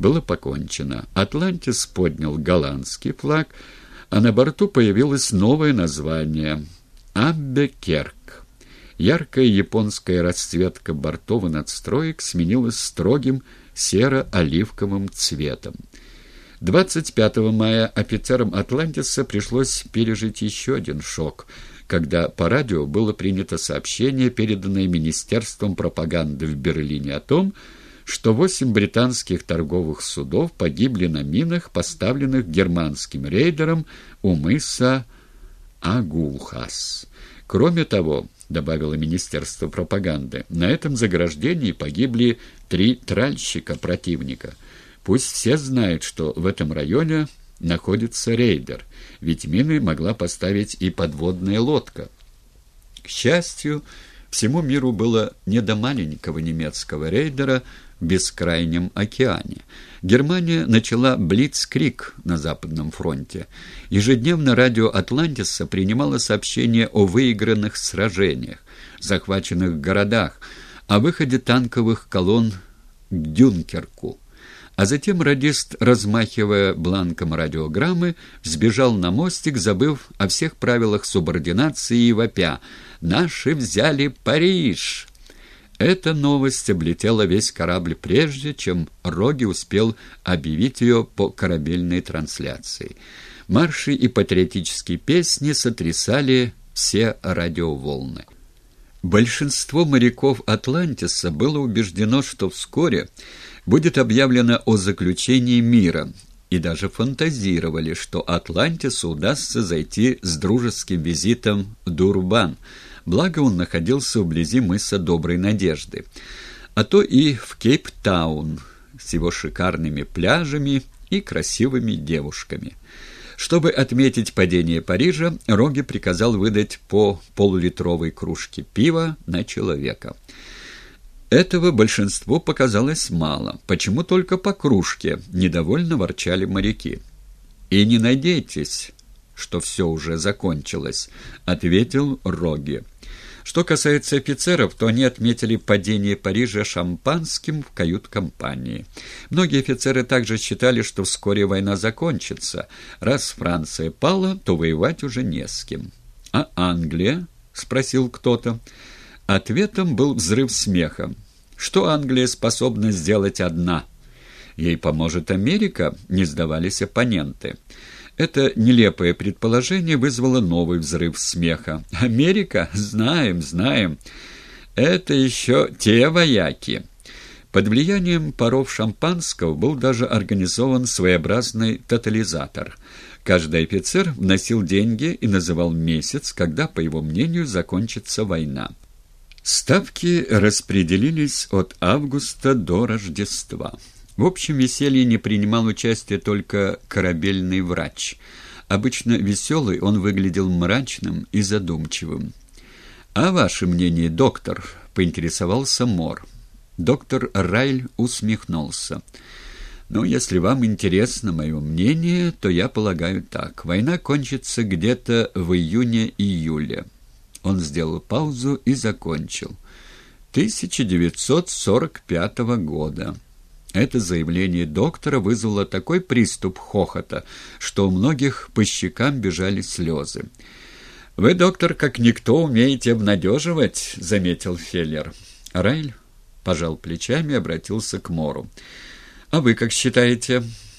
было покончено. «Атлантис» поднял голландский флаг, а на борту появилось новое название «Аббекерк». Яркая японская расцветка бортов и надстроек сменилась строгим серо-оливковым цветом. 25 мая офицерам «Атлантиса» пришлось пережить еще один шок, когда по радио было принято сообщение, переданное Министерством пропаганды в Берлине о том, восемь британских торговых судов погибли на минах, поставленных германским рейдером у мыса Агулхас. Кроме того, добавило Министерство пропаганды, на этом заграждении погибли три тральщика противника. Пусть все знают, что в этом районе находится рейдер, ведь мины могла поставить и подводная лодка. К счастью, всему миру было не до маленького немецкого рейдера, бескрайнем океане. Германия начала блицкрик на Западном фронте. Ежедневно радио «Атлантиса» принимало сообщения о выигранных сражениях, захваченных городах, о выходе танковых колонн к Дюнкерку. А затем радист, размахивая бланком радиограммы, взбежал на мостик, забыв о всех правилах субординации и вопя «Наши взяли Париж!» Эта новость облетела весь корабль прежде, чем Роги успел объявить ее по корабельной трансляции. Марши и патриотические песни сотрясали все радиоволны. Большинство моряков Атлантиса было убеждено, что вскоре будет объявлено о заключении мира, и даже фантазировали, что Атлантису удастся зайти с дружеским визитом в Дурбан – благо он находился вблизи мыса Доброй Надежды, а то и в Кейптаун с его шикарными пляжами и красивыми девушками. Чтобы отметить падение Парижа, Роги приказал выдать по полулитровой кружке пива на человека. Этого большинству показалось мало. Почему только по кружке? Недовольно ворчали моряки. «И не надейтесь, что все уже закончилось», — ответил Роги. Что касается офицеров, то они отметили падение Парижа шампанским в кают-компании. Многие офицеры также считали, что вскоре война закончится. Раз Франция пала, то воевать уже не с кем. «А Англия?» — спросил кто-то. Ответом был взрыв смеха. «Что Англия способна сделать одна?» «Ей поможет Америка?» — не сдавались оппоненты. Это нелепое предположение вызвало новый взрыв смеха. «Америка? Знаем, знаем. Это еще те вояки». Под влиянием паров шампанского был даже организован своеобразный тотализатор. Каждый офицер вносил деньги и называл месяц, когда, по его мнению, закончится война. Ставки распределились от августа до Рождества. В общем веселье не принимал участия только корабельный врач. Обычно веселый он выглядел мрачным и задумчивым. «А ваше мнение, доктор?» — поинтересовался Мор. Доктор Райль усмехнулся. «Ну, если вам интересно мое мнение, то я полагаю так. Война кончится где-то в июне-июле». Он сделал паузу и закончил. «1945 года». Это заявление доктора вызвало такой приступ хохота, что у многих по щекам бежали слезы. «Вы, доктор, как никто умеете обнадеживать», — заметил Феллер. Райль пожал плечами и обратился к Мору. «А вы как считаете?»